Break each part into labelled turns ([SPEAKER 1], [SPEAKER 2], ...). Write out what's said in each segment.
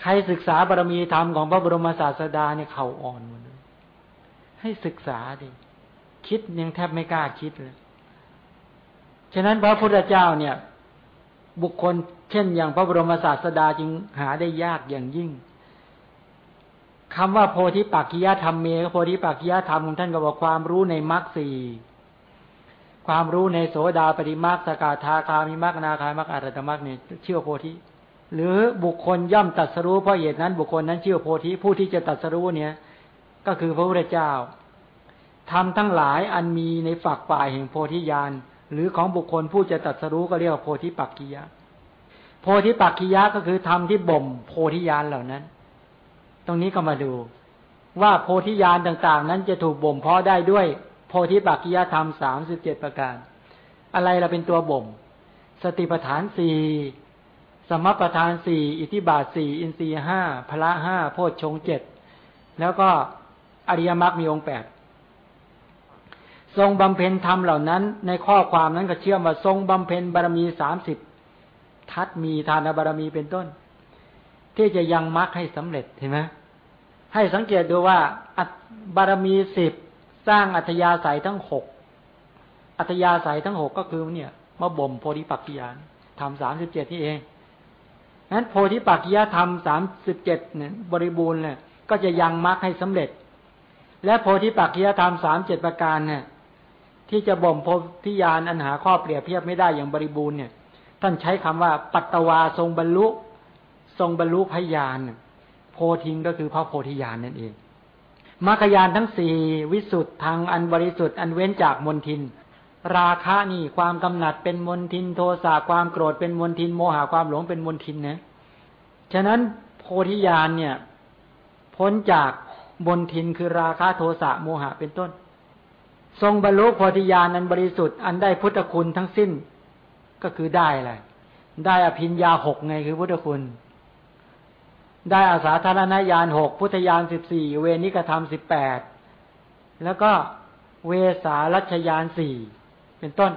[SPEAKER 1] ใครศึกษาบารมีธรรมของพระบรมศาสดาเนี่ยเข่าอ่อนหมดเลยให้ศึกษาดิคิดยังแทบไม่กล้าคิดเลยฉะนั้นพระพุทธเจ้าเนี่ย บุคคลเช่นอย่างพระบรมศาสดาจึงหาได้ยากอย่างยิ่งคำว่าโพธิปักขิยธรรมเมก็โพธิปักขิยธรรมของท่านก็บอกความรู้ในมรรคสี่ความรู้ในโสดาปฏิมรรคสกาธาคามิมรรคนาคามรรคอรัตมรรคเนี่ยเชื่อโพธิ หรือบุคคลย่อมตัดสรู้เพราะเหตุนั้นบุคคลนั้นชื่อโพธิผู้ที่จะตัดสรู้เนี่ย ก็คือพระพุทธเจ้าทำทั้งหลายอันมีในฝักฝ่ายแห่งโพธิญาณหรือของบุคคลผู้จะตัดสรู้ก็เรียกว่าโพธิปักกิยะ โพธิปักกิยะก็คือธรรมที่บ่มโพธิญาณเหล่านั้น ตรงนี้ก็มาดู ว่าโพธิญาณต่างๆ นั้นจะถูกบ่มเพาะได้ด้วยโพธิปักกิยธรรมสามสิบเจ็ดประการ อะไรเราเป็นตัวบ่ม สติปัฏฐานสี่ สมปัฏฐานสี่อิทิบาทสี่อินทรีห้าพละห้าโพชฌงเจ็ดแล้วก็อริยมรรคมีองค์แปดทรงบำเพ็ญธรรมเหล่านั้น ในข้อความนั้นก็เชื่อมว่าทรงบำเพ็ญบารมีสามสิบทัดมีทานบารมีเป็นต้น ที่จะยังมรรคให้สำเร็จเห็นไหมให้สังเกตดูว่าบารมีสิบสร้างอัธยาศัยทั้งหกอัธยาศัยทั้งหกก็คือเนี่ยมาบ่มโพธิปักกิยานทำสามสิบเจ็ดนี่เอง นั้นโพธิปักกิยธรรมสามสิบเจ็ดเนี่ยบริบูรณ์เนี่ยก็จะยังมรรคให้สำเร็จ และโพธิปักกิยธรรมสามเจ็ดประการเนี่ยที่จะบ่มโพธิญาณอันหาข้อเปรียบเทียบไม่ได้อย่างบริบูรณ์เนี่ย ท่านใช้คำว่าปัตตวาทรงบรรลุ ทรงบรรลุพยานโพธิงก็คือพระโพธิญาณนั่นเองมรรคยานทั้งสี่วิสุทธ์ทางอันบริสุทธิ์อันเว้นจากมนทิน ราคะนี่ความกำหนัดเป็นมนทินโทสะความโกรธเป็นมนทินโมหะความหลงเป็นมนทินนะ ฉะนั้นโพธิญาณเนี่ย พ้นจากมนทินคือราคะโทสะโมหะเป็นต้น ทรงบรรลุโพธิญาณอันบริสุทธิ์อันได้พุทธคุณทั้งสิ้นก็คือได้อะไรได้อภิญญาหกไงคือพุทธคุณ ได้อาสาธารณญาณหกพุทธญาณสิบสี่เวนิกธรรมสิบแปดแล้วก็เวสารัชยานสี่ เป็นต้น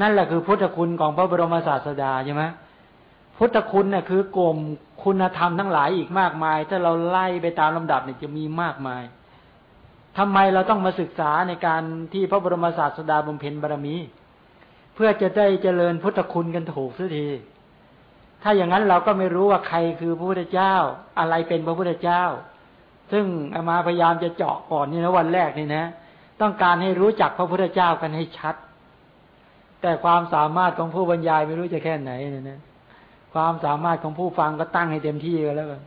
[SPEAKER 1] นั่นแหละคือพุทธคุณของพระบรมศาสดาใช่ไหมพุทธคุณเนี่ยคือกลมคุณธรรมทั้งหลายอีกมากมาย ถ้าเราไล่ไปตามลำดับเนี่ยจะมีมากมายทำไมเราต้องมาศึกษาในการที่พระบรมศาสดาบำเพ็ญบารมี เพื่อจะได้เจริญพุทธคุณกันถูกสักทีถ้าอย่างนั้นเราก็ไม่รู้ว่าใครคือพระพุทธเจ้า อะไรเป็นพระพุทธเจ้า ซึ่งอามาพยายามจะเจาะก่อนนี่นะวันแรกนี่นะ ต้องการให้รู้จักพระพุทธเจ้ากันให้ชัด แต่ความสามารถของผู้บรรยายไม่รู้จะแค่ไหนเนี่ยนะ ความสามารถของผู้ฟังก็ตั้งให้เต็มที่กันแล้วกัน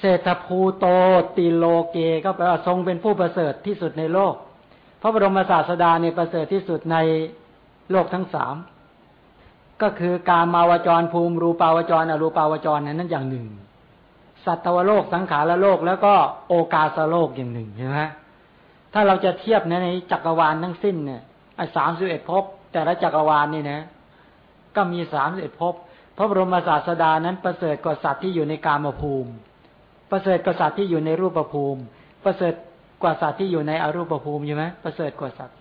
[SPEAKER 1] เศรษฐภูโตติโลเกก็แปลว่าทรงเป็นผู้ประเสริฐที่สุดในโลก พระบรมศาสดาเนี่ยประเสริฐที่สุดในโลกทั้งสามก็คือการมาวจรภูมิรูปาวจรอรูปาวจรนั้นอย่างหนึ่ง สัตวโลกสังขารโลกแล้วก็โอกาสโลกอย่างหนึ่งใช่ไหมถ้าเราจะเทียบในจักรวาลทั้งสิ้นเนี่ย ไอ้สามสิบเอ็ดภพแต่ละจักรวาลนี่นะ ก็มีสามสิบเอ็ดภพพระบรมศาสดานั้นประเสริฐกว่าสัตว์ที่อยู่ในกามภูมิ ประเสริฐกว่าสัตว์ที่อยู่ในรูปภูมิ ประเสริฐกว่าสัตว์ที่อยู่ในอรูปภูมิใช่ไหมประเสริฐกว่าสัตว์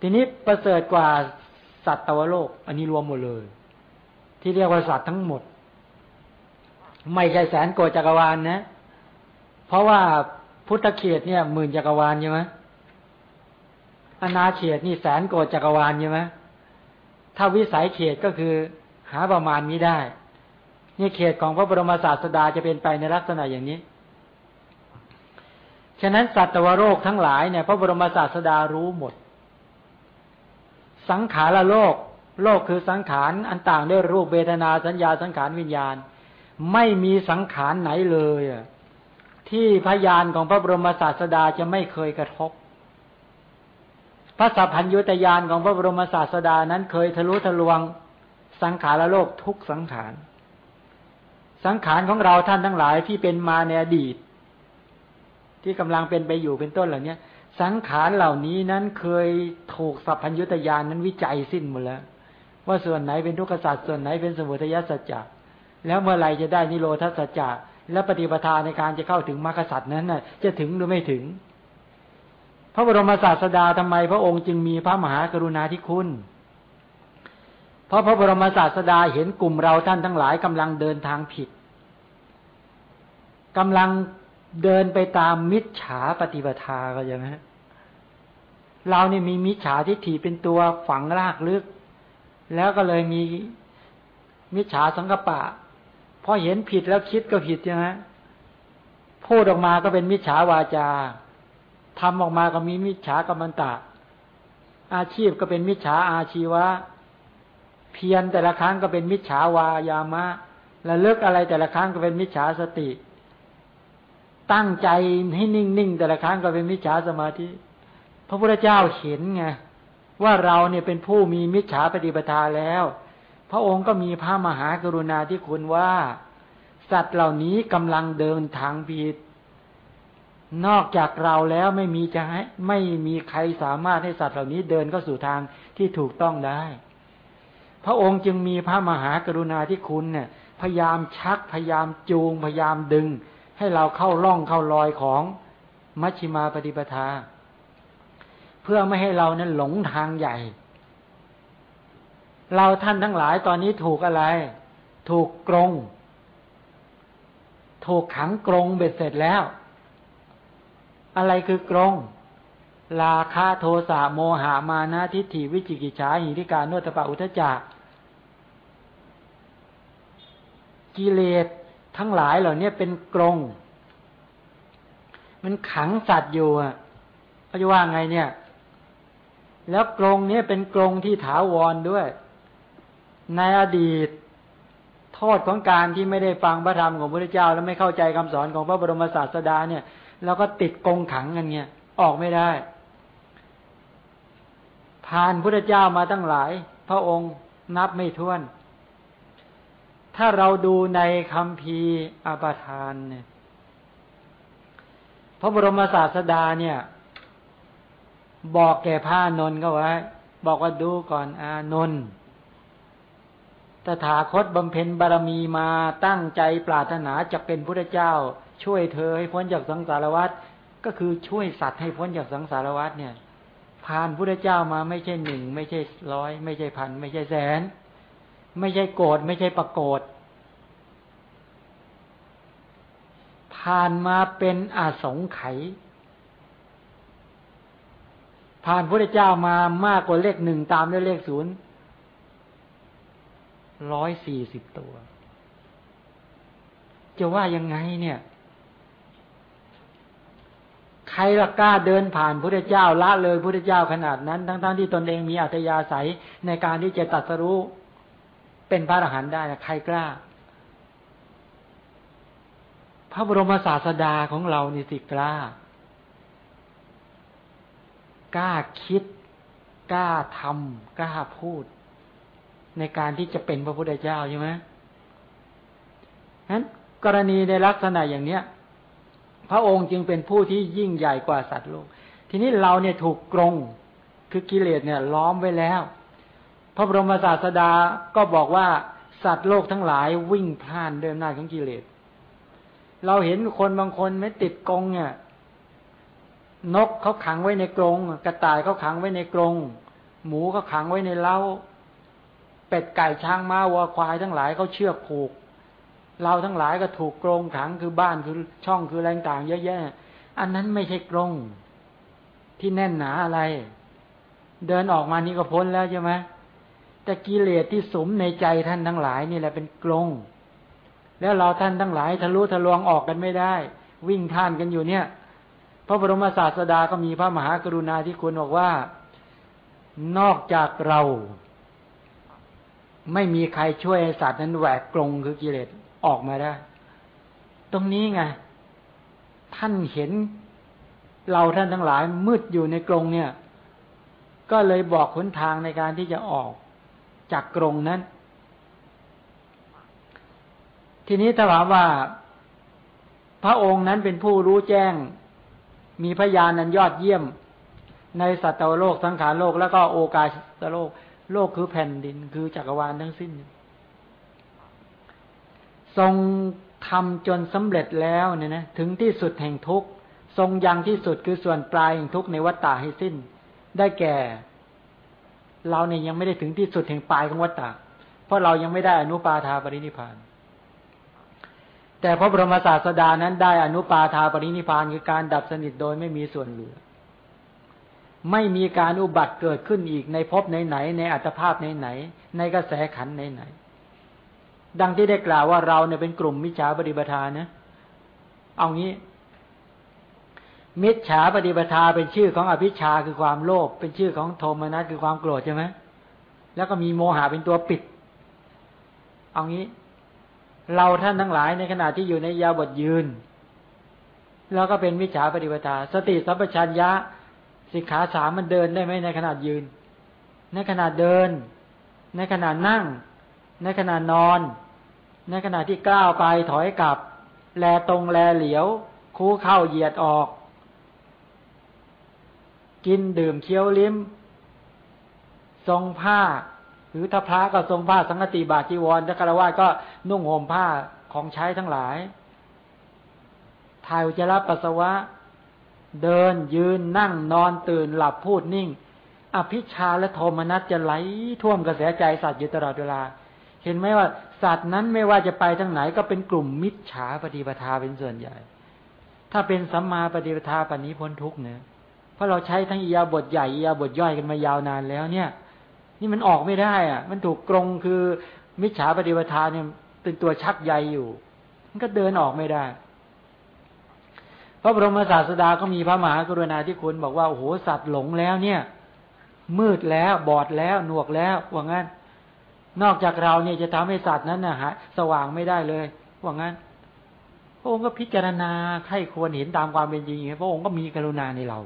[SPEAKER 1] ทีนี้ประเสริฐกว่าสัตว์ตวโลก อันนี้รวมหมดเลย ที่เรียกว่าสัตว์ทั้งหมด ไม่ใช่แสนโกจักรวาลนะ เพราะว่าพุทธเขตเนี่ยหมื่นจักรวาลใช่ไหม อนาเขตนี่แสนโกจักรวาลใช่ไหมถ้าวิสัยเขตก็คือหาประมาณนี้ได้ นี่เขตของพระบรมศาสดาจะเป็นไปในลักษณะอย่างนี้ ฉะนั้นสัตวโรคทั้งหลายเนี่ยพระบรมศาสดารู้หมด สังขารโลก โลกคือสังขารอันต่างด้วยรูปเวทนาสัญญาสังขารวิญญาณ ไม่มีสังขารไหนเลยที่พยานของพระบรมศาสดาจะไม่เคยกระทบ พระสัพพัญญุตยานของพระบรมศาสดานั้นเคยทะลุทะลวงสังขารโลกทุกสังขาร สังขารของเราท่านทั้งหลายที่เป็นมาในอดีต ที่กำลังเป็นไปอยู่เป็นต้นเหล่านี้สังขารเหล่านี้นั้นเคยถูกสัพพัญญุตยานนั้นวิจัยสิ้นหมดแล้ว ว่าส่วนไหนเป็นทุกขสัจส่วนไหนเป็นสมุทัยสัจจะแล้วเมื่อไรจะได้นิโรธสัจจะและปฏิปทาในการจะเข้าถึงมรรคสัจนั้นน่ะจะถึงหรือไม่ถึง พระบรมศาสดาทำไมพระองค์จึงมีพระมหากรุณาธิคุณ เพราะพระบรมศาสดาเห็นกลุ่มเราท่านทั้งหลายกำลังเดินทางผิดกำลังเดินไปตามมิจฉาปฏิปทาก็ยังไงเราเนี่ยมีมิจฉาทิฏฐิเป็นตัวฝังรากลึก แล้วก็เลยมีมิจฉาสังกปะพอเห็นผิดแล้วคิดก็ผิดใช่ไหมพูดออกมาก็เป็นมิจฉาวาจา ทำออกมาก็มีมิจฉากรรมตะ อาชีพก็เป็นมิจฉาอาชีวะ เพียรแต่ละครั้งก็เป็นมิจฉาวายามะระเลึกอะไรแต่ละครั้งก็เป็นมิจฉาสติ ตั้งใจให้นิ่งๆแต่ละครั้งก็เป็นมิจฉาสมาธิ พระพุทธเจ้าเห็นไงว่าเราเนี่ยเป็นผู้มีมิจฉาปฏิปทาแล้ว พระองค์ก็มีพระมหากรุณาที่คุณว่า สัตว์เหล่านี้กำลังเดินทางผิด นอกจากเราแล้วไม่มีจะให้ไม่มีใครสามารถให้สัตว์เหล่านี้เดินเข้าสู่ทางที่ถูกต้องได้ พระองค์จึงมีพระมหากรุณาธิคุณเนี่ย พยายามชักพยายามจูง พยายามดึง ให้เราเข้าล่องเข้ารอยของมัชฌิมาปฏิปทา เพื่อไม่ให้เรานั้นหลงทางใหญ่ เราท่านทั้งหลายตอนนี้ถูกอะไร ถูกกรง ถูกขังกรงเบ็ดเสร็จแล้ว อะไรคือกรงลาคาโทสะโมหามานะทิฏฐิวิจิกิจฉาหิริการนวตปะอุทจักกิเลสทั้งหลายเหล่านี้เป็นกรง มันขังสัตว์อยู่อะเขาจะว่าไงเนี่ย แล้วกรงนี้เป็นกรงที่ถาวรด้วย ในอดีต โทษของการที่ไม่ได้ฟังพระธรรมของพระเจ้า แล้วไม่เข้าใจคำสอนของพระบรมศาสดาเนี่ย แล้วก็ติดกงขังกันเนี่ย ออกไม่ได้ผ่านพระเจ้ามาตั้งหลาย พระองค์นับไม่ถ้วน ถ้าเราดูในคำพีอาปาทานเนี่ย พระบรมศาสดาเนี่ย บอกแก่พระนนท์ก็ไว้ บอกว่าดูก่อนอานนท์ตถาคตบำเพ็ญบารมีมาตั้งใจปรารถนาจะเป็นพระเจ้า ช่วยเธอให้พ้นจากสังสารวัฏก็คือช่วยสัตว์ให้พ้นจากสังสารวัฏเนี่ยผ่านพุทธเจ้ามาไม่ใช่หนึ่งไม่ใช่ร้อย ไม่ใช่พัน ไม่ใช่แสน ไม่ใช่โกรธไม่ใช่ประโกฏผ่านมาเป็นอาสงไขยผ่านพระเจ้ามามากกว่าเลขหนึ่งตามด้วยเลขศูนย์ร้อยสี่สิบตัว จะว่ายังไงเนี่ย ใครละกล้าเดินผ่านพระเจ้าละเลยพระเจ้าขนาดนั้น ทั้งๆทที่ตนเองมีอัตยาศัยในการที่จะตัดสรู้เป็นพระอรหันต์ได้ใครกล้า พระบรมศาสดาของเรานี่สิกล้ากล้าคิด กล้าทำกล้าพูด ในการที่จะเป็นพระพุทธเจ้าใช่ไหมนั้นกรณีในลักษณะอย่างเนี้ย พระองค์จึงเป็นผู้ที่ยิ่งใหญ่กว่าสัตว์โลก ทีนี้เราเนี่ยถูกกรงคือกิเลสเนี่ยล้อมไว้แล้ว พระบรมศาสดาก็บอกว่าสัตว์โลกทั้งหลายวิ่งพล่านเดินหน้าของกิเลส เราเห็นคนบางคนไม่ติดกรงเนี่ยนกเขาขังไว้ในกรงกระต่ายเขาขังไว้ในกรงหมูเขาขังไว้ในเล้า เป็ดไก่ช้างม้าวัวควายทั้งหลายเขาเชือกผูก เราทั้งหลายก็ถูกกรงขังคือบ้านคือช่องคืออะไรต่างเยอะแยะ อันนั้นไม่ใช่กรงที่แน่นหนาอะไร เดินออกมานี่ก็พ้นแล้วใช่ไหมแต่กิเลสที่สมในใจท่านทั้งหลายนี่แหละเป็นกรงแล้วเราท่านทั้งหลายทะลุทะลวงออกกันไม่ได้ วิ่งท่านกันอยู่เนี่ย พระบรมศาสดาก็มีพระมหากรุณาที่คุณบอกว่า นอกจากเรา ไม่มีใครช่วยสัตว์นั้นแหวกกรงคือกิเลส ออกมาได้ ตรงนี้ไง ท่านเห็นเราท่านทั้งหลายมืดอยู่ในกรงเนี่ย ก็เลยบอกหนทางในการที่จะออกจากกรงนั้น ทีนี้ถ้าถามว่า พระองค์นั้นเป็นผู้รู้แจ้ง มีพยานนันยอดเยี่ยม ในสัตวโลกสังขารโลกแล้วก็โอกาสโลก โลกคือแผ่นดินคือจักรวาลทั้งสิ้น ทรงทำจนสำเร็จแล้วเนี่ยนะถึงที่สุดแห่งทุกทรงยังที่สุดคือส่วนปลายแห่งทุกในวัฏฏะให้สิ้น ได้แก่ เราเนี่ยยังไม่ได้ถึงที่สุดแห่งปลายของวัฏฏะเพราะเรายังไม่ได้อนุปาทาปรินิพาน แต่พระบรมศาสดานั้นได้อนุปาทาปรินิพานคือการดับสนิทโดยไม่มีส่วนเหลือ ไม่มีการอุบัติเกิดขึ้นอีกในภพไหนๆในอัตภาพไหนๆในกระแสขันไหนๆ ดังที่ได้กล่าวว่าเราเนี่ยเป็นกลุ่มมิจฉาปฏิปทานะ เอางี้ มิจฉาปฏิปทาเป็นชื่อของอภิชาคือความโลภเป็นชื่อของโทมนัสคือความโกรธใช่ไหมแล้วก็มีโมหะเป็นตัวปิด เอางี้ เราท่านทั้งหลายในขณะที่อยู่ในยาบทยืน แล้วก็เป็นมิจฉาปฏิปทา สติสัมปชัญญะสิกขาสามมันเดินได้ไหมในขณะยืน ในขณะเดิน ในขณะนั่ง ในขณะนอน ในขณะที่ก้าวไปถอยกลับ แลตรงแลเหลียว คู่เข้าเหยียดออก กินดื่มเคี้ยวลิ้ม ทรงผ้า หรือถ้าพระก็ทรงผ้าสังฆติบาจีวรถ้าคารวะก็นุ่งห่มผ้าของใช้ทั้งหลายถ่ายอุจจาระปัสสาวะ เดินยืนนั่งนอนตื่นหลับพูดนิ่ง อภิชาและโทมนัสจะไหลท่วมกระแสใจสัตว์อยู่ตลอดเวลา เห็นไหมว่า สัตว์นั้นไม่ว่าจะไปทางไหนก็เป็นกลุ่มมิจฉาปฏิปทาเป็นส่วนใหญ่ ถ้าเป็นสัมมาปฏิปทาปณิพ้นทุกเนี่ยเพราะเราใช้ทั้งอียาบทใหญ่อียาบทย่อยกันมายาวนานแล้วเนี่ย นี่มันออกไม่ได้อะ มันถูกกรงคือมิจฉาปฏิปทาเนี่ยเป็นตัวชักใยอยู่ มันก็เดินออกไม่ได้ พระบรมศาสดาก็มีพระมหากรุณาธิคุณบอกว่าโอ้โหสัตว์หลงแล้วเนี่ย มืดแล้วบอดแล้วหนวกแล้วว่างั้น นอกจากเราเนี่ยจะทำให้สัตว์นั้นนะฮะสว่างไม่ได้เลยว่างั้น พระองค์ก็พิจารณาใครควรเห็นตามความเป็นจริงพระองค์ก็มีกรุณาในเรา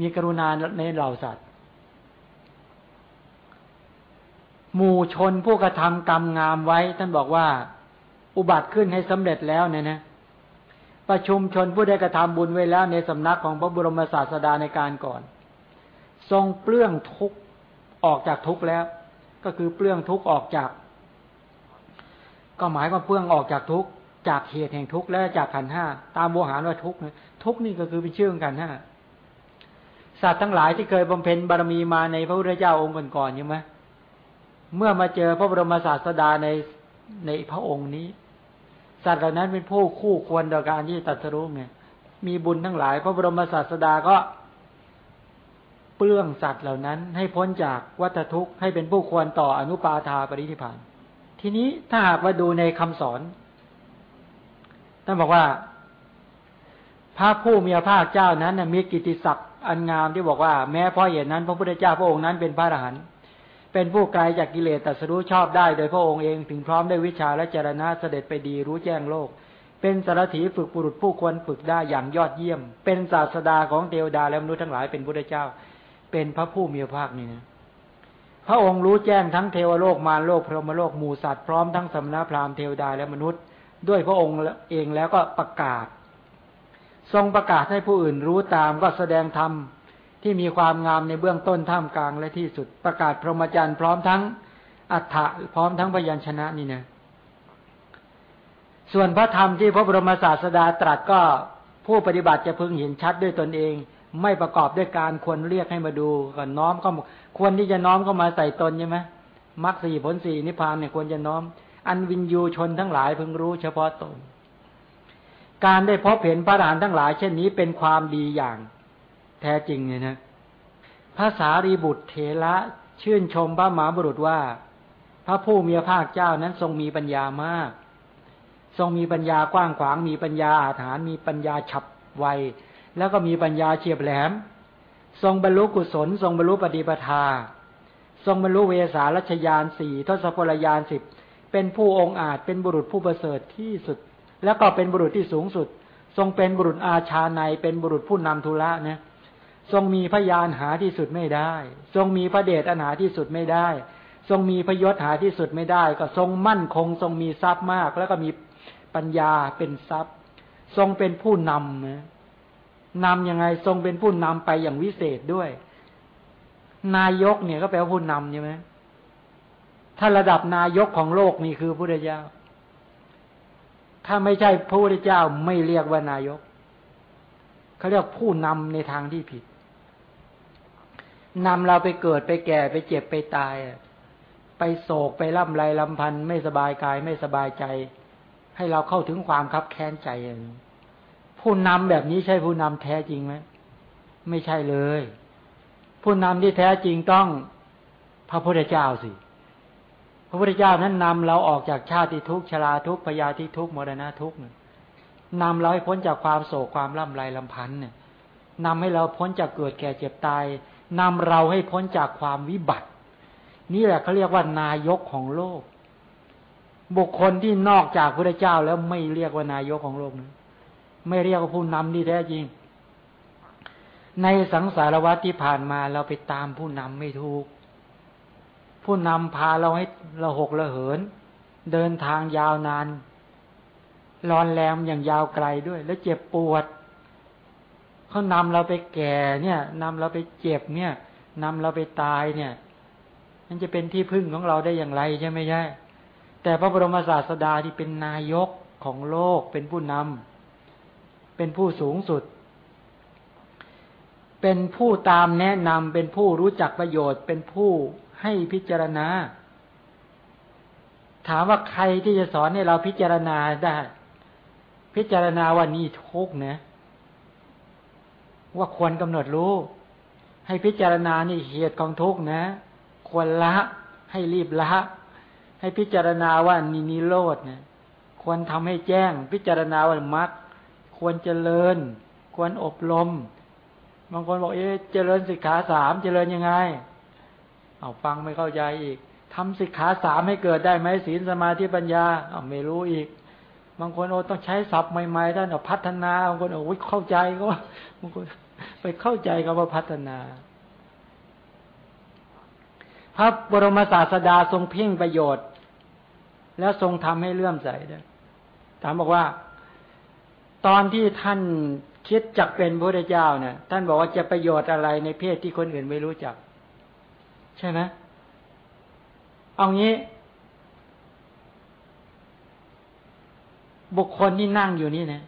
[SPEAKER 1] มีกรุณาในเราสัตว์ หมู่ชนผู้กระทำกรรมงามไว้ ท่านบอกว่า อุบัติขึ้นให้สำเร็จแล้วเนี่ยนะ ประชุมชนผู้ได้กระทำบุญไว้แล้ว ในสำนักของพระบรมศาสดาในการก่อน ทรงเปลื้องทุกออกจากทุกแล้ว ก็คือเปลื้องทุกออกจาก ก็หมายว่าเปลื้องออกจากทุกจากเหตุแห่งทุกและจากขันห้าตามโวหารว่าทุกทุกนี่ก็คือเป็นชื่อของขันห้าสัตว์ทั้งหลายที่เคยบำเพ็ญบารมีมาในพระพุทธเจ้าองค์ก่อนๆใช่ไหมเมื่อมาเจอพระบรมศาสดาในในพระองค์นี้ สัตว์เหล่านั้นเป็นผู้คู่ควรต่อการที่ตัดสรู้ไงมีบุญทั้งหลาย พระบรมศาสดาก็ เปลื้องสัตว์เหล่านั้น ให้พ้นจากวัฏทุกข์ให้เป็นผู้ควรต่ออนุปาทาปริธิพาน ทีนี้ถ้าหากว่าดูในคำสอนท่านบอกว่า พระผู้มีพระภาคเจ้านั้นมีกิติศักดิ์อันงามที่บอกว่าแม้เพราะเหตุนั้น พระพุทธเจ้าพระองค์นั้นเป็นพระอรหันต์เป็นผู้ไกลจากกิเลสตัสรู้ชอบได้ โดยพระองค์เองถึงพร้อมได้วิชาและเจรณะเสด็จไปดีรู้แจ้งโลก เป็นสารถีฝึกบุรุษผู้ควรฝึกได้อย่างยอดเยี่ยม เป็นศาสดาของเทวดาและมนุษย์ทั้งหลายเป็นพุทธเจ้า เป็นพระผู้มีพระภาคนี่นะพระองค์รู้แจ้งทั้งเทวโลกมารโลกพรหมโลกหมู่สัตว์พร้อมทั้งสมณพราหมณ์เทวดาและมนุษย์ ด้วยพระองค์เองแล้วก็ประกาศ ทรงประกาศให้ผู้อื่นรู้ตามก็แสดงธรรมที่มีความงามในเบื้องต้นท่ามกลางและที่สุดประกาศพรหมจรรย์พร้อมทั้งอัฏฐะพร้อมทั้งพยัญชนะนี่นะส่วนพระธรรมที่พระบรมศาสดาตรัสก็ผู้ปฏิบัติจะพึงเห็นชัดด้วยตนเอง ไม่ประกอบด้วยการควรเรียกให้มาดูก่อนน้อมก็ควรที่จะน้อมเข้ามาใส่ตนใช่ไหมมรรคสี่ผลสี่นิพพานเนี่ยควรจะน้อม อันวินยูชนทั้งหลายพึงรู้เฉพาะตน การได้พบเห็นพระอรหันต์ทั้งหลาย เช่นนี้เป็นความดีอย่าง แท้จริงเนี่ยนะภาษารีบุตรเถระชื่นชมพระมหาบุรุษว่า พระผู้มีพระภาคเจ้านั้นทรงมีปัญญามาก ทรงมีปัญญากว้างขวางมีปัญญาอาถรรมีปัญญาฉับไว แล้วก็มีปัญญาเฉียบแหลม ทรงบรรลุกุศล ทรงบรรลุปฏิปทา ทรงบรรลุเวสารัชยานสี่ทศพลยานสิบเป็นผู้องอาจเป็นบุรุษผู้ประเสริฐที่สุด แล้วก็เป็นบุรุษที่สูงสุด ทรงเป็นบุรุษอาชาในเป็นบุรุษผู้นำธุระนะทรงมีพยานหาที่สุดไม่ได้ ทรงมีพระเดชอันหาที่สุดไม่ได้ ทรงมีพยศหาที่สุดไม่ได้ ก็ทรงมั่นคง ทรงมีทรัพย์มาก แล้วก็มีปัญญาเป็นทรัพย์ ทรงเป็นผู้นำนะ นำยังไงทรงเป็นผู้นำไปอย่างวิเศษด้วย นายกเนี่ยก็แปลว่าผู้นำใช่ไหมถ้าระดับนายกของโลกนี่คือพระพุทธเจ้า ถ้าไม่ใช่พระพุทธเจ้าไม่เรียกว่านายก เขาเรียกผู้นำในทางที่ผิดนำเราไปเกิดไปแก่ไปเจ็บไปตาย ไปโศกไปร่ำไรลำพันธ์ไม่สบายกายไม่สบายใจ ให้เราเข้าถึงความคับแค้นใจ ผู้นำแบบนี้ใช่ผู้นำแท้จริงไหมไม่ใช่เลย ผู้นำที่แท้จริงต้องพระพุทธเจ้าสิ พระพุทธเจ้านั้นนำเราออกจากชาติทุกข์ชราทุกข์พยาธิทุกข์มรณะทุกข์นำเราให้พ้นจากความโศกความล่ำไรลำพันธ์เนี่ยนำให้เราพ้นจากเกิดแก่เจ็บตายนำเราให้พ้นจากความวิบัติ นี่แหละเขาเรียกว่านายกของโลก บุคคลที่นอกจากพระเจ้าแล้วไม่เรียกว่านายกของโลกนะ ไม่เรียกว่าผู้นำที่แท้จริง ในสังสารวัฏที่ผ่านมาเราไปตามผู้นำไม่ถูก ผู้นำพาเราให้เราหกระเหิน เดินทางยาวนานรอนแรมอย่างยาวไกลด้วย แล้วเจ็บปวดเขานำเราไปแก่เนี่ยนำเราไปเจ็บเนี่ยนำเราไปตายเนี่ยมันจะเป็นที่พึ่งของเราได้อย่างไรใช่ไหมใช่แต่พระบรมศาสดาที่เป็นนายกของโลกเป็นผู้นำ เป็นผู้สูงสุด เป็นผู้ตามแนะนำเป็นผู้รู้จักประโยชน์ เป็นผู้ให้พิจารณา ถามว่าใครที่จะสอนให้เราพิจารณาได้ พิจารณาว่านี่ทุกเนี่ยว่าควรกำหนดรู้ ให้พิจารณานี่เหตุของทุกข์นะ ควรละให้รีบละให้พิจารณาว่านินิโรธนี่ยควรทำให้แจ้ง พิจารณาว่ามรรค ควรเจริญ ควรอบรม บางคนบอกเอ๊ะเจริญสิกขาสามเจริญยังไง เอาฟังไม่เข้าใจอีกทำสิกขาสามให้เกิดได้ไหมศีลสมาธิปัญญาเอาไม่รู้อีก บางคนโอ้ต้องใช้ศัพท์ใหม่ๆท่านเอาพัฒนาบางคนโอ้เข้าใจก็บางคนไปเข้าใจกับว่าพัฒนาพระบรมศาสดาทรงเพ่งประโยชน์ แล้วทรงทำให้เลื่อมใสได้ถามบอกว่า ตอนที่ท่านคิดจักเป็นพระเจ้าเนี่ยท่านบอกว่าจะประโยชน์อะไรในเพศที่คนอื่นไม่รู้จัก ใช่ไหมเอางี้ บุคคลที่นั่งอยู่นี่เนี่ย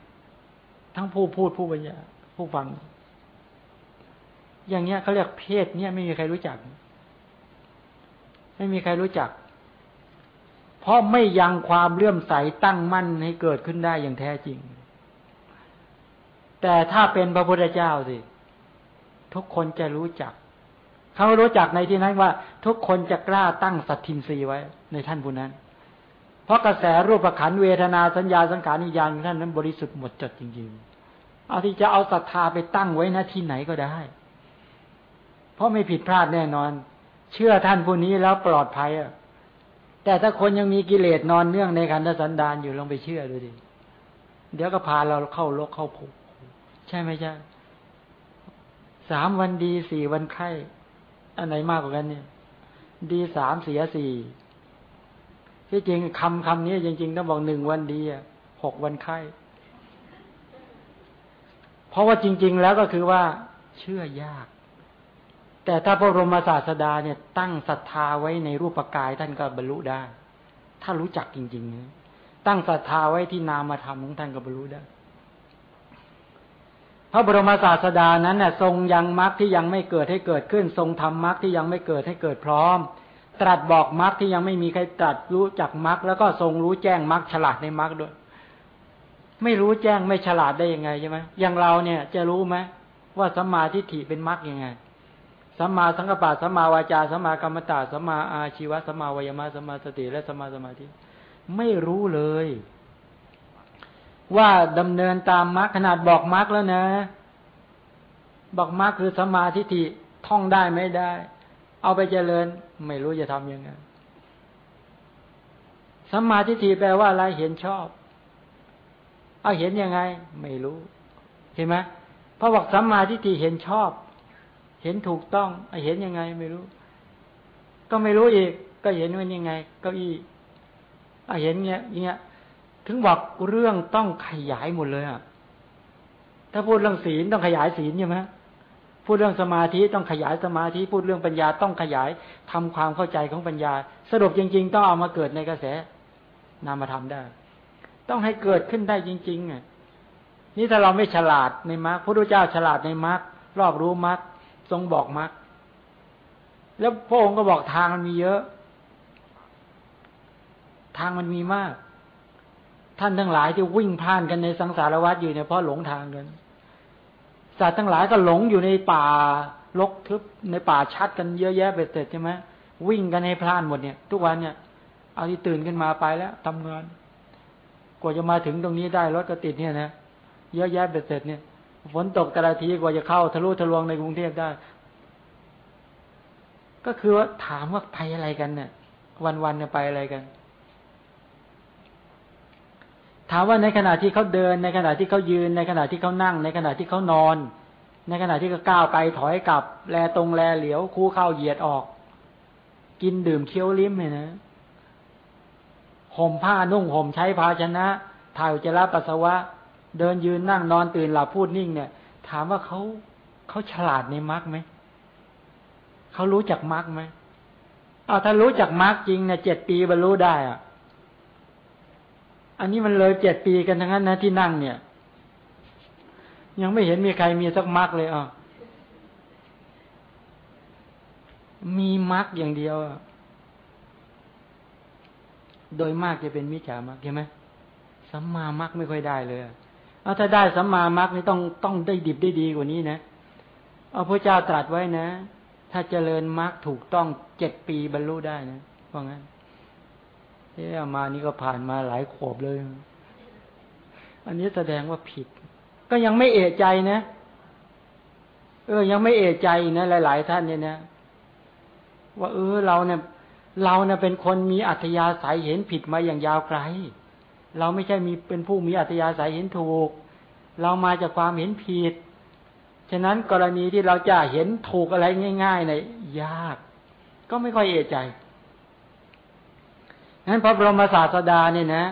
[SPEAKER 1] ทั้งผู้พูดผู้บรรยายผู้ฟัง อย่างเนี้ยเขาเรียกเพศเนี่ยไม่มีใครรู้จัก ไม่มีใครรู้จัก เพราะไม่ยังความเลื่อมใสตั้งมั่นให้เกิดขึ้นได้อย่างแท้จริง แต่ถ้าเป็นพระพุทธเจ้าสิทุกคนจะรู้จัก เขารู้จักในที่นั้นว่า ทุกคนจะกล้าตั้งสัตทินรีไว้ในท่านผู้นั้น เพราะกระแสรูปขันเวทนาสัญญาสังขารนิยานท่านนั้นบริสุทธิ์หมดจดจริงๆ เอาที่จะเอาศรัทธาไปตั้งไว้นะที่ไหนก็ได้ เพราะไม่ผิดพลาดแน่นอน เชื่อท่านผู้นี้แล้วปลอดภัยอะแต่ถ้าคนยังมีกิเลสนอนเนื่องในขันธสันดานอยู่ลองไปเชื่อดูดิ เดี๋ยวก็พาเราเข้าลกเข้าผู ใช่ไหมใช่สามวันดีสี่วันไข้ อันไหนมากกว่ากันเนี่ย ดีสามเสียสี่ที่จริงคำคำนี้จริงๆต้องบอกหนึ่งวันดีอะหกวันไข้ เพราะว่าจริง ๆ แล้วก็คือว่าเชื่อยาก แต่ถ้าพระบรมศาสดาเนี่ย ตั้งศรัทธาไว้ในรูปกายท่านก็บรรลุได้ ถ้ารู้จักจริงๆตั้งศรัทธาไว้ที่นามธรรมของท่านก็บรรลุได้ พระบรมศาสดานั้นน่ะทรงยังมรรคที่ยังไม่เกิดให้เกิดขึ้น ทรงทำมรรคที่ยังไม่เกิดให้เกิดพร้อม ตรัสบอกมรรคที่ยังไม่มีใครตรัสรู้จักมรรคแล้วก็ทรงรู้แจ้งมรรคฉลาดในมรรคด้วย ไม่รู้แจ้งไม่ฉลาดได้ยังไงใช่ไหมอย่างเราเนี่ยจะรู้ไหมว่าสัมมาทิฏฐิเป็นมรรคยังไงสัมมาสังกปะสัมมาวาจาสัมมากรรมตาสัมมาอาชีวะสัมมาวิยมะสัมมาสติและสัมมาสมาธิ ไม่รู้เลย ว่าดำเนินตามมรรคขนาดบอกมรรคแล้วนะ บอกมรรคคือสัมมาทิฏฐิท่องได้ไม่ได้ เอาไปเจริญ ไม่รู้จะทำยังไงสัมมาทิฏฐิแปลว่าอะไรเห็นชอบ เอาเห็นยังไง ไม่รู้ เห็นไหมพระบอกสัมมาทิฏฐิเห็นชอบ เห็นถูกต้องไอเห็นยังไง ไม่รู้ ก็ไม่รู้อีก ก็เห็นว่ายังไงก้าอี้เอเห็นเงี้ยเงี้ย ถึงบอกเรื่องต้องขยายหมดเลยอะถ้าพูดเรื่องศีลต้องขยายศีลใช่ไหมพูดเรื่องสมาธิต้องขยายสมาธิพูดเรื่องปัญญาต้องขยายทำความเข้าใจของปัญญา สรุปจริง ๆ ต้องเอามาเกิดในกระแสนามธรรมได้ ต้องให้เกิดขึ้นได้จริงๆอะนี่ถ้าเราไม่ฉลาดในมรรคพระพุทธเจ้าฉลาดในมรรครอบรู้มรรคทรงบอกมรรคแล้วพระองค์ก็บอกทางมันมีเยอะ ทางมันมีมาก ท่านทั้งหลายที่วิ่งพ่านกันในสังสารวัฏอยู่เนี่ยเพราะหลงทางกันสัตว์ทั้งหลายก็หลงอยู่ในป่าลกทึบในป่าชัดกันเยอะแยะไปเสร็จใช่ไหมวิ่งกันให้พลานหมดเนี่ย ทุกวันเนี่ย เอาที่ตื่นขึ้นมาไปแล้วทำงานกว่าจะมาถึงตรงนี้ได้รถก็ติดเนี่ยนะเยอะแยะไปเสร็จเนี่ยฝนตกแต่ละทีกว่าจะเข้าทะลุทะลวงในกรุงเทพได้ ก็คือว่าถามว่าไปอะไรกันเนี่ยวันๆเนี่ยไปอะไรกัน ถามว่าในขณะที่เขาเดิน ในขณะที่เขายืน ในขณะที่เขานั่ง ในขณะที่เขานอน ในขณะที่เขาก้าวไปถอยกลับ แลตรงแลเหลียวคู่เข้าเหยียดออก กินดื่มเคี้ยวลิ้มเลยนะห่มผ้านุ่งห่มใช้ภาชนะถ่ายอุจจาระปัสสาวะ เดินยืนนั่งนอนตื่นหลับพูดนิ่งเนี่ย ถามว่าเขาเขาฉลาดในมรรคไหมเขารู้จักมรรคไหมเอาถ้ารู้จักมรรคจริงเนี่ยเจ็ดปีบรรลุได้อะ อันนี้มันเลยเจ็ดปีกันทั้งนั้นนะที่นั่งเนี่ย ยังไม่เห็นมีใครมีสักมรรคเลยอะมีมรรคอย่างเดียวโดยมากจะเป็นมิจฉามรรคใช่ไหมสัมมามรรคไม่ค่อยได้เลยเอาถ้าได้สัมมามรรคนี่ต้องต้องได้ดิบได้ดีกว่านี้นะเอาพระเจ้าตรัสไว้นะ ถ้าเจริญมรรคถูกต้องเจ็ดปีบรรลุได้นะเพราะงั้น เอ๊ะมานี่ก็ผ่านมาหลายขวบเลย อันนี้แสดงว่าผิด ก็ยังไม่เอะใจนะ เออ ยังไม่เอะใจนะหลาย ๆ ท่านเนี่ยนะว่าเออเราเนี่ย เราเนี่ยเป็นคนมีอัธยาศัยเห็นผิดมาอย่างยาวไกล เราไม่ใช่มีเป็นผู้มีอัธยาศัยเห็นถูก เรามาจากความเห็นผิด ฉะนั้นกรณีที่เราจะเห็นถูกอะไรง่ายๆเนี่ยยาก ก็ไม่ค่อยเอะใจ นั้นพระบรมศาสดาเนี่ยนะ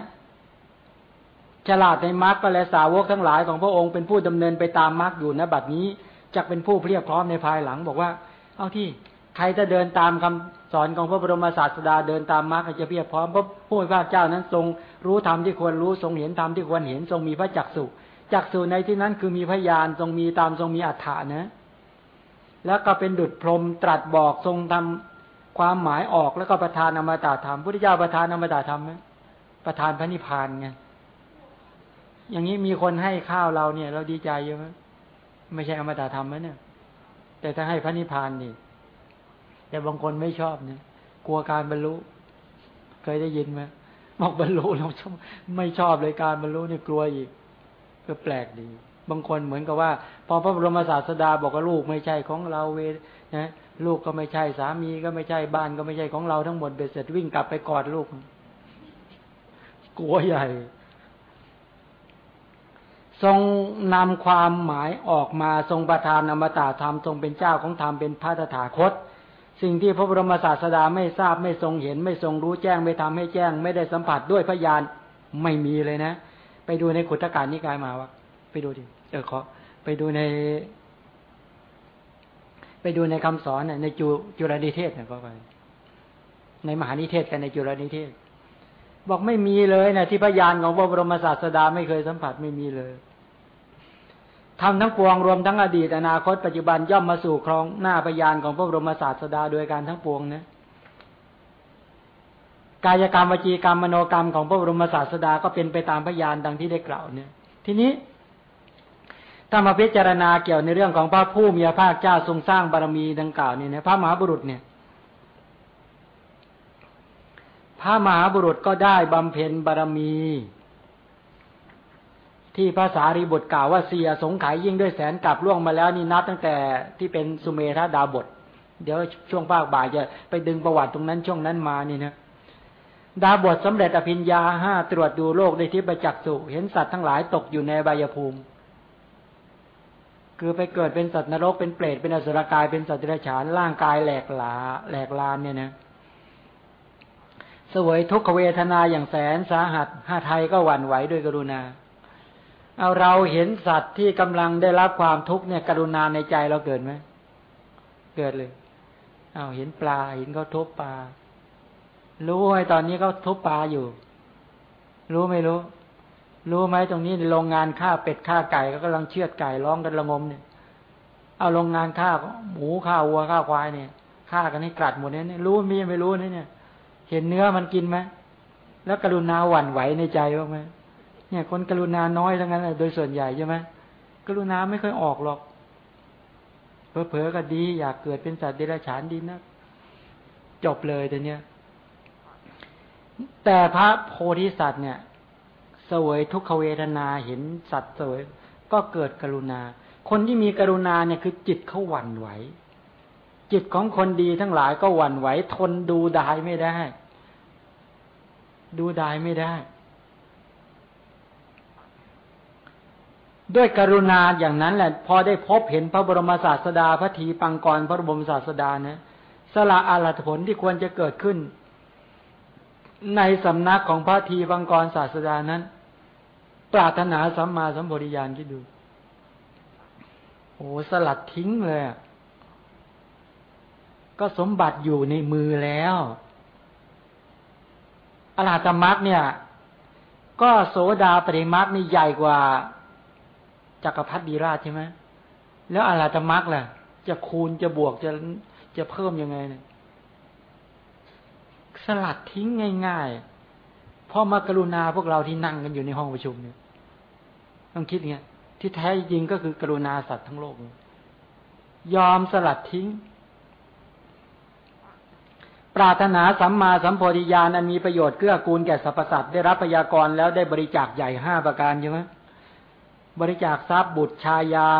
[SPEAKER 1] ฉลาดในมรรคและสาวกทั้งหลายของพระองค์เป็นผู้ดำเนินไปตามมรรคอยู่นะบัดนี้จะเป็นผู้เพียรพร้อมในภายหลัง บอกว่า เอาที่ใครจะเดินตามคำสอนของพระบรมศาสดาเดินตามมรรคจะเพียรพร้อมเพราะผู้พระเจ้านั้นทรงรู้ธรรมที่ควรรู้ทรงเห็นธรรมที่ควรเห็นทรงมีพระจักสุจักสูในที่นั้นคือมีพยานทรงมีตามทรงมีอัฏฐานะ แล้วก็เป็นดุจพรมตรัสบอกทรงทำ ความหมายออกแล้วก็ประทานอมตะธรรมพุทธเจ้าประทานอมตะธรรมไหมประทานพระนิพพานไงอย่างนี้มีคนให้ข้าวเราเนี่ย เราดีใจเยอะไหมไม่ใช่อมตะธรรมไหมเนี่ย แต่ถ้าให้พระนิพพานนี่แต่บางคนไม่ชอบเนี่ยกลัวการบรรลุ เคยได้ยินไหมบอกบรรลุเราไม่ชอบเลยการบรรลุเนี่ยกลัวอีกก็แปลกดี บางคนเหมือนกับว่า พอพระบรมศาสดาบอกว่าลูกไม่ใช่ของเราเว นะลูกก็ไม่ใช่สามีก็ไม่ใช่บ้านก็ไม่ใช่ของเราทั้งหมดเบ็ดเสร็จวิ่งกลับไปกอดลูก กลัวใหญ่ ทรงนำความหมายออกมาทรงประทานอมตะธรรมทรงเป็นเจ้าของธรรมเป็นพระตถาคต สิ่งที่พระบรมศาสดาไม่ทราบไม่ทรงเห็น ไม่ทรงรู้แจ้งไม่ทำให้แจ้ง ไม่ได้สัมผัสด้วยพยานไม่มีเลยนะ ไปดูในขุทการนิกายมาว่าไปดูดิเออขอไปดูใน ไปดูในคำสอนในจุจุลนิเทศนะก็ไปในมหานิเทศกันในจุลนิเทศ บอกไม่มีเลยนะที่พยานของพระบรมศาสดาไม่เคยสัมผัสไม่มีเลยทำทั้งปวงรวมทั้งอดีตอนาคตปัจจุบันย่อมมาสู่ครองหน้าพยานของพระบรมศาสดาโดยการทั้งปวงนะกายกรรมวจีกรรมมโนกรรมของพระบรมศาสดาก็เป็นไปตามพยานดังที่ได้กล่าวเนี่ย ทีนี้ ถ้ามาพิจารณาเกี่ยวในเรื่องของพระผู้มีพระภาคเจ้าทรงสร้างบารมีดังกล่าวนี่นะพระมหาบุรุษเนี่ยพระมหาบุรุษก็ได้บำเพ็ญบารมี ที่ภาษารีบุตรกล่าวว่าเสียสงไขยยิ่งด้วยแสนกลับล่วงมาแล้วนี่นับตั้งแต่ที่เป็นสุเมธาดาบท เดี๋ยวช่วงภาคบ่ายจะไปดึงประวัติตรงนั้นช่วงนั้นมานี่นะดาบทสำเร็จอภิญญาห้าตรวจดูโลกได้ที่ประจักษ์สุเห็นสัตว์ทั้งหลายตกอยู่ในบายภูมิ คือไปเกิดเป็นสัตว์นรกเป็นเปรตเป็นอสุรกายเป็นสัตว์เดรัจฉานร่างกายแหลกหลาแหลกลานเนี่ยนะสวยทุกขเวทนาอย่างแสนสาหัสห้าไทยก็หวั่นไหวด้วยกรุณา เอาเราเห็นสัตว์ที่กำลังได้รับความทุกข์เนี่ยกรุณาในใจเราเกิดไหมเกิดเลย เอาเห็นปลาเห็นเขาทุบปลา รู้ไหมตอนนี้เขาทุบปลาอยู่ รู้ไม่รู้ รู้ไหมตรงนี้โรงงานฆ่าเป็ดฆ่าไก่ก็กำลังเชือดไก่ร้องกันระงมเนี่ย เอาโรงงานฆ่าหมูฆ่าวัวฆ่าควายเนี่ยฆ่ากันให้กลัดหมดเนี่ยรู้มีไม่รู้เนี่ย เห็นเนื้อมันกินไหมแล้วกรุณาหวั่นไหวในใจบ้างไหมเนี่ยคนกรุณาน้อยทั้งนั้นโดยส่วนใหญ่ใช่ไหมกรุณาไม่ค่อยออกหรอกเพอๆก็ดี อยากเกิดเป็นสัตว์เดรัจฉานดีนะจบเลยแต่เนี้ยแต่พระโพธิสัตว์เนี่ย สวยทุกขเวทนาเห็นสัตว์สวย ก็เกิดกรุณา คนที่มีกรุณาเนี่ยคือจิตเขาหวั่นไหว จิตของคนดีทั้งหลายก็หวั่นไหว ทนดูดายไม่ได้ ดูดายไม่ได้ ด้วยกรุณาอย่างนั้นแหละ พอได้พบเห็นพระบรมศาสดาพระทีปังกรพระบรมศาสดานะสละอารัตผลที่ควรจะเกิดขึ้นในสำนักของพระทีบังกรศาสดานั้น ปรารถนาสัมมาสัมปวิญาณที่ดู โอ้สลัดทิ้งเลยก็สมบัติอยู่ในมือแล้วอรหัตมรักเนี่ย ก็โสดาปริมรักนี่ใหญ่กว่าจักรพรรดิราชใช่ไหมแล้วอรหัตมรักล่ะ จะคูณจะบวกจะจะเพิ่มยังไงเนี่ยสลัดทิ้งง่าย ๆ พอมากรุณาพวกเราที่นั่งกันอยู่ในห้องประชุมเนี่ย ต้องคิดเงี้ยที่แท้จริงก็คือกรุณาสัตว์ทั้งโลก ยอมสลัดทิ้ง ปรารถนาสัมมาสัมโพธิญาณอันมีประโยชน์เกื้อกูลแก่สรรพสัตว์ได้รับพยากรแล้วได้บริจาคใหญ่ห้าประการใช่ไหมบริจาคทรัพย์บุตรชายา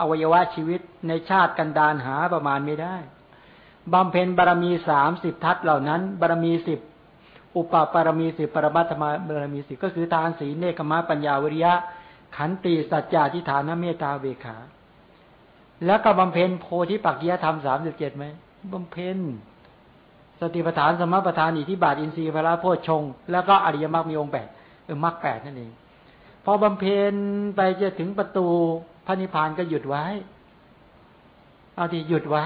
[SPEAKER 1] อวัยวะชีวิตในชาติกันดานหาประมาณไม่ได้บำเพ็ญบารมีสามสิบทัศเหล่านั้น บารมีสิบ อุปปารมีสิปรมัตถมาบารมีสิก็คือทานศีลเนคขมะปัญญาวิริยะ ขันติสัจจะทิฏฐานเมตตาเบขา แล้วก็บำเพ็ญโพธิปักจียธรรมสามสิบเจ็ดไหมบำเพ็ญสติปัฏฐานสมปัฏฐานอิทิบาทอินทรีย์พระโพชงแล้วก็อริยมรรคมีองค์แปดเออมรรคแปดนั่นเองพอบำเพ็ญไปจะถึงประตูพระนิพพานก็หยุดไว้ เอาที่หยุดไว้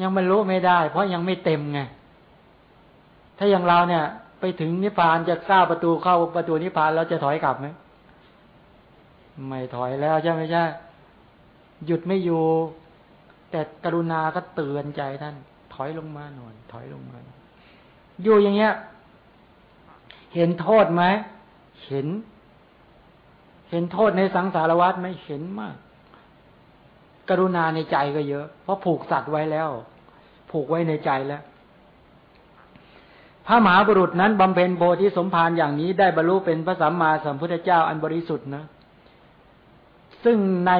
[SPEAKER 1] ยังบรรลุไม่ได้ เพราะยังไม่เต็มไง ถ้าอย่างเราเนี่ย ไปถึงนิพพานจะก้าวประตูเข้าประตูนิพพานเราจะถอยกลับไหมไม่ถอยแล้วใช่ไหมใช่ หยุดไม่อยู่ แต่กรุณาก็เตือนใจท่าน ถอยลงมาหน่อย ถอยลงมา อยู่อย่างเงี้ย เห็นโทษไหม เห็น เห็นโทษในสังสารวัฏไหมเห็นมาก กรุณาในใจก็เยอะ เพราะผูกสัตว์ไว้แล้ว ผูกไว้ในใจแล้ว พระมหาบุรุษนั้นบำเพ็ญโพธิสมภารอย่างนี้ได้บรรลุเป็นพระสัมมาสัมพุทธเจ้าอันบริสุทธิ์นะ ซึ่งใน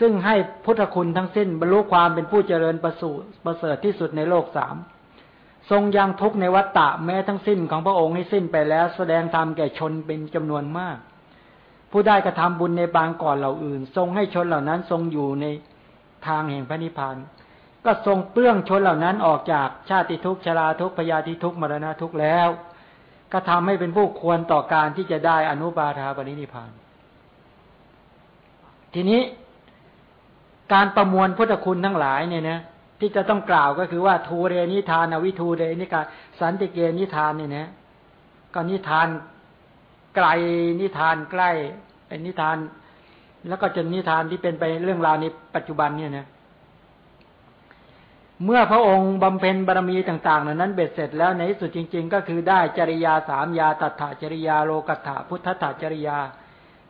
[SPEAKER 1] ซึ่งให้พุทธคุณทั้งสิ้นบรรลุความเป็นผู้เจริญประสูประเสริฐที่สุดในโลกสามทรงยังทุกในวัฏฏะแม้ทั้งสิ้นของพระองค์ให้สิ้นไปแล้ว แสดงธรรมแก่ชนเป็นจำนวนมาก ผู้ได้กระทำบุญในบางก่อนเหล่าอื่น ทรงให้ชนเหล่านั้นทรงอยู่ในทางแห่งพระนิพพาน ก็ทรงเปลื้องชนเหล่านั้นออกจากชาติทุกชราทุกพยาธิทุกมรณะทุกแล้ว ก็ทำให้เป็นผู้ควรต่อการที่จะได้อนุบาทาปรินิพาน ทีนี้การประมวลพุทธคุณทั้งหลายเนี่ยนะที่จะต้องกล่าวก็คือว่าทูเรนิทานอวิทูเรนิการสันติเกนิทานเนี่ยนะก็นิทานไกลนิทานใกล้เป็นนิทาน แล้วก็จะนิทานที่เป็นไปเรื่องราวในปัจจุบันเนี่ยนะ เมื่อพระองค์บำเพ็ญบารมีต่างๆเหล่านั้นเบ็ดเสร็จแล้วในที่สุดจริง ๆ ก็คือได้จริยาสามยาตัถาจริยาโลกัตถาพุทธถาจริยา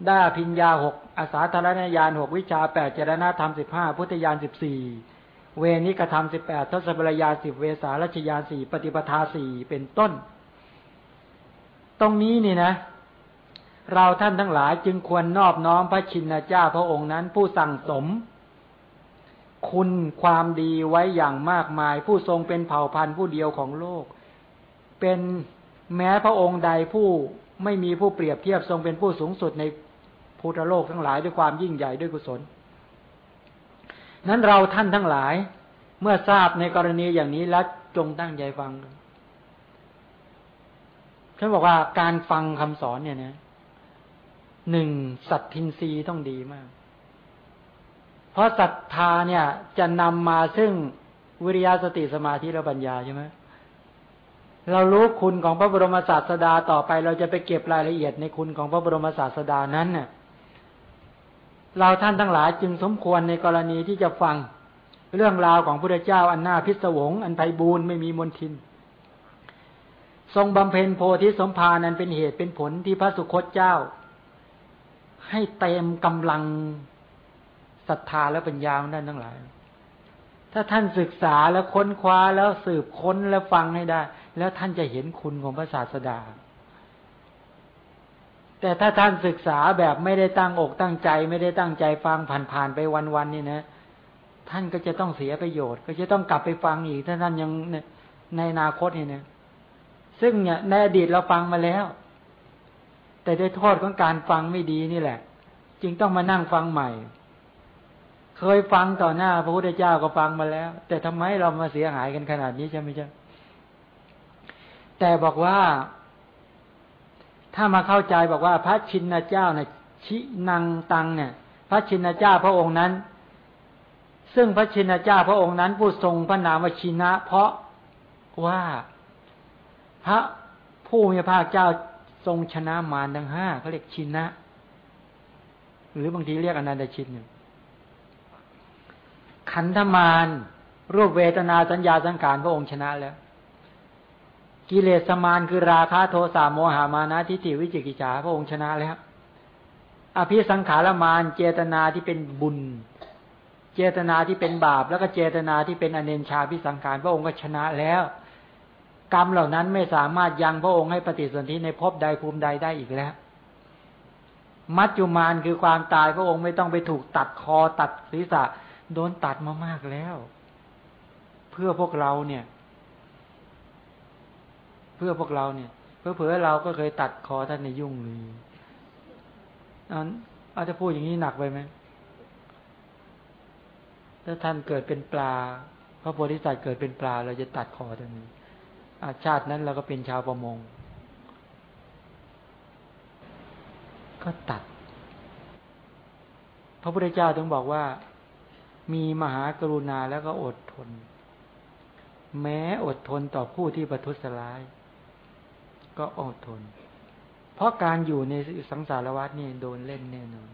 [SPEAKER 1] ได้พิญญาหกอาสาธารณญาณหกวิชาแปดเจรณธรรมสิบห้าพุทธญาณสิบสี่เวนิกธรรมสิบแปดทศบรยาสิบเวสารัชยาสี่ปฏิปทาสี่เป็นต้น ตรงนี้นี่นะ เราท่านทั้งหลายจึงควรนอบน้อมพระชินเจ้าพระองค์นั้นผู้สั่งสม คุณความดีไว้อย่างมากมาย ผู้ทรงเป็นเผ่าพันธุ์ผู้เดียวของโลก เป็นแม้พระองค์ใดผู้ไม่มีผู้เปรียบเทียบทรงเป็นผู้สูงสุดในพุทธโลกทั้งหลายด้วยความยิ่งใหญ่ด้วยกุศล นั้นเราท่านทั้งหลาย เมื่อทราบในกรณีอย่างนี้แล้วจงตั้งใจฟังฉันบอกว่าการฟังคำสอนเนี่ยนะหนึ่งสัตทินรีต้องดีมาก เพราะศรัทธาเนี่ยจะนำมาซึ่งวิริยะสติสมาธิและปัญญาใช่ไหมเรารู้คุณของพระบรมศาสดาต่อไป เราจะไปเก็บรายละเอียดในคุณของพระบรมศาสดานั้นเนี่ยเราท่านทั้งหลายจึงสมควรในกรณีที่จะฟังเรื่องราวของพระเจ้าอันน่าพิศวง อันไพบูรณ์ไม่มีมนทิน ทรงบำเพ็ญโพธิสมภานั้นเป็นเหตุเป็นผลที่พระสุคตเจ้า ให้เต็มกำลัง ศรัทธาและปัญญาด้านทั้งหลาย ถ้าท่านศึกษาแล้วค้นคว้าแล้วสืบค้นแล้วฟังให้ได้ แล้วท่านจะเห็นคุณของพระศาสดา แต่ถ้าท่านศึกษาแบบไม่ได้ตั้งอกตั้งใจ ไม่ได้ตั้งใจฟังผ่านๆไปวันๆนี่นะท่านก็จะต้องเสียประโยชน์ ก็จะต้องกลับไปฟังอีก ถ้าท่านยังในอนาคตนี่นะซึ่งเนี่ยในอดีตเราฟังมาแล้ว แต่ด้วยโทษของการฟังไม่ดีนี่แหละ จึงต้องมานั่งฟังใหม่ เคยฟังต่อหน้า พระพุทธเจ้าก็ฟังมาแล้ว แต่ทำไมเรามาเสียหายกันขนาดนี้ใช่ไหมจ๊ะแต่บอกว่า ถ้ามาเข้าใจบอกว่า พระชินเจ้าเนี่ยชินังตังเนี่ย พระชินเจ้าพระองค์นั้น ซึ่งพระชินเจ้าพระองค์นั้น ผู้ทรงพระนามวชินะ เพราะว่าพระผู้มีพระเจ้าทรงชนะมารทั้งห้าเขาเรียกชินะ หรือบางทีเรียกอนันตชิน ขันธมารรูปเวทนาสัญญาสังขารพระองค์ชนะแล้ว กิเลสมารคือราคะโทสะโมหามานะทิฏฐิวิจิกิจฉาพระองค์ชนะแล้ว อภิสังขารมารเจตนาที่เป็นบุญ เจตนาที่เป็นบาป แล้วก็เจตนาที่เป็นอเนนชาพิสังขารพระองค์ก็ชนะแล้ว กรรมเหล่านั้นไม่สามารถยังพระองค์ให้ปฏิสนธิในภพใดภูมิใดได้อีกแล้วมัจจุมานคือความตายพระองค์ไม่ต้องไปถูกตัดคอตัดศีรษะ โดนตัดมามากแล้ว เพื่อพวกเราเนี่ย เพื่อพวกเราเนี่ย เพื่อเผื่อเราก็เคยตัดคอท่านในยุ่งเลยอันอาจจะพูดอย่างนี้หนักไปไหมถ้าท่านเกิดเป็นปลาพระโพธิสัตว์เกิดเป็นปลา เราจะตัดคอท่านนี้อาชาตินั้นเราก็เป็นชาวประมง ก็ตัด พระพุทธเจ้าถึงบอกว่า มีมหากรุณาแล้วก็อดทน แม้อดทนต่อผู้ที่ประทุษร้าย ก็อดทน เพราะการอยู่ในสังสารวัฏนี่โดนเล่นแน่นอน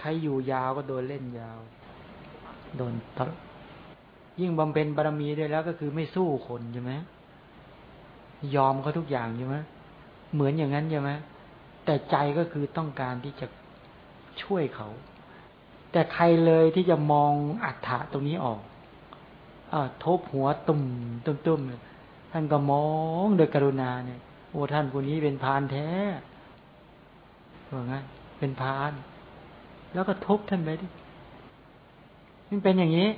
[SPEAKER 1] ใครอยู่ยาวก็โดนเล่นยาว โดนตยิ่งบำเพ็ญบารมีได้แล้วก็คือไม่สู้คนใช่ไหมยอมเขาทุกอย่างใช่ไหมเหมือนอย่างนั้นใช่ไหมแต่ใจก็คือต้องการที่จะช่วยเขา แต่ใครเลยที่จะมองอัฏฐะตรงนี้ออกอทบหัวตุ่มตุ่มตุ่มท่านก็มองโดยกรุณาเนี่ย โอ้ท่านคนนี้เป็นพานแท้ว่างั้นเป็นพาน แล้วก็ทุบท่านไปดิมันเป็นอย่างนี้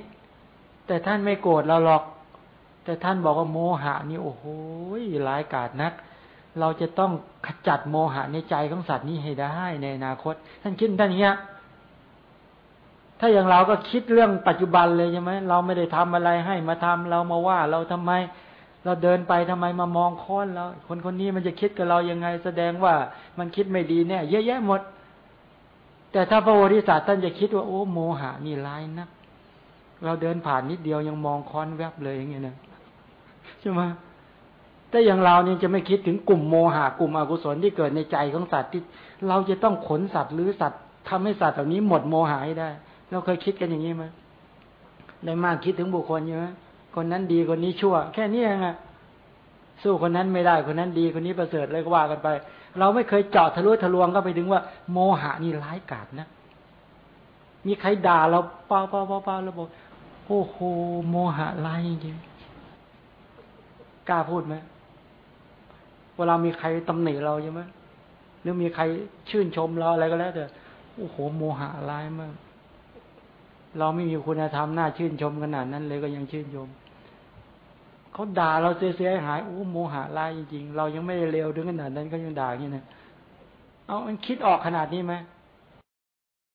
[SPEAKER 1] แต่ท่านไม่โกรธเราหรอก แต่ท่านบอกว่าโมหะนี่โอ้โหร้ายกาจนัก เราจะต้องขจัดโมหะในใจของสัตว์นี้ให้ได้ในอนาคต ท่านคิดท่านเนี้ย ถ้าอย่างเราก็คิดเรื่องปัจจุบันเลยใช่ไหมเราไม่ได้ทำอะไรให้มาทำเรามาว่าเราทำไม เราเดินไปทำไมมามองค้อนเราคนคนนี้มันจะคิดกับเรายังไง แสดงว่ามันคิดไม่ดีเนี่ยเยอะแยะหมด แต่ถ้าพระโพธิสัตว์ท่านจะคิดว่าโอ้โมหะนี่ร้ายนักเราเดินผ่านนิดเดียวยังมองค้อนแวบเลยอย่างเงี้ยนะใช่ไหมแต่อย่างเราเนี่ยจะไม่คิดถึงกลุ่มโมหะกลุ่มอกุศลที่เกิดในใจของสัตว์ที่เราจะต้องขนสัตว์หรือสัตว์ทำให้สัตว์เหล่านี้หมดโมหะได้ เราเคยคิดกันอย่างนี้ไหมได้มากคิดถึงบุคคลใช่ไหมคนนั้นดีคนนี้ชั่ว แค่นี้เองอะสู้คนนั้นไม่ได้คนนั้นดีคนนี้ประเสริฐเลยก็ว่ากันไป เราไม่เคยเจาะทะลุทะลวงก็ไปถึงว่า โมหะนี่ร้ายกาจนะมีใครด่าเราเปล่าเปล่าเปล่าเปล่าแล้วบอกโอ้โหโมหะร้ายจริงกล้าพูดไหมเวลามีใครตำหนิเราใช่ไหมหรือมีใครชื่นชมเราอะไรก็แล้วแต่โอ้โหโมหะร้ายมาก เราไม่มีคุณธรรมน่าชื่นชมขนาดนั้นเลยก็ยังชื่นชมเขาด่าเราเสียหายโอ้โมหะร้ายจริงๆ เรายังไม่ได้เลวถึงขนาดนั้นก็ยังด่าอย่างนี้นะเอามันคิดออกขนาดนี้ไหม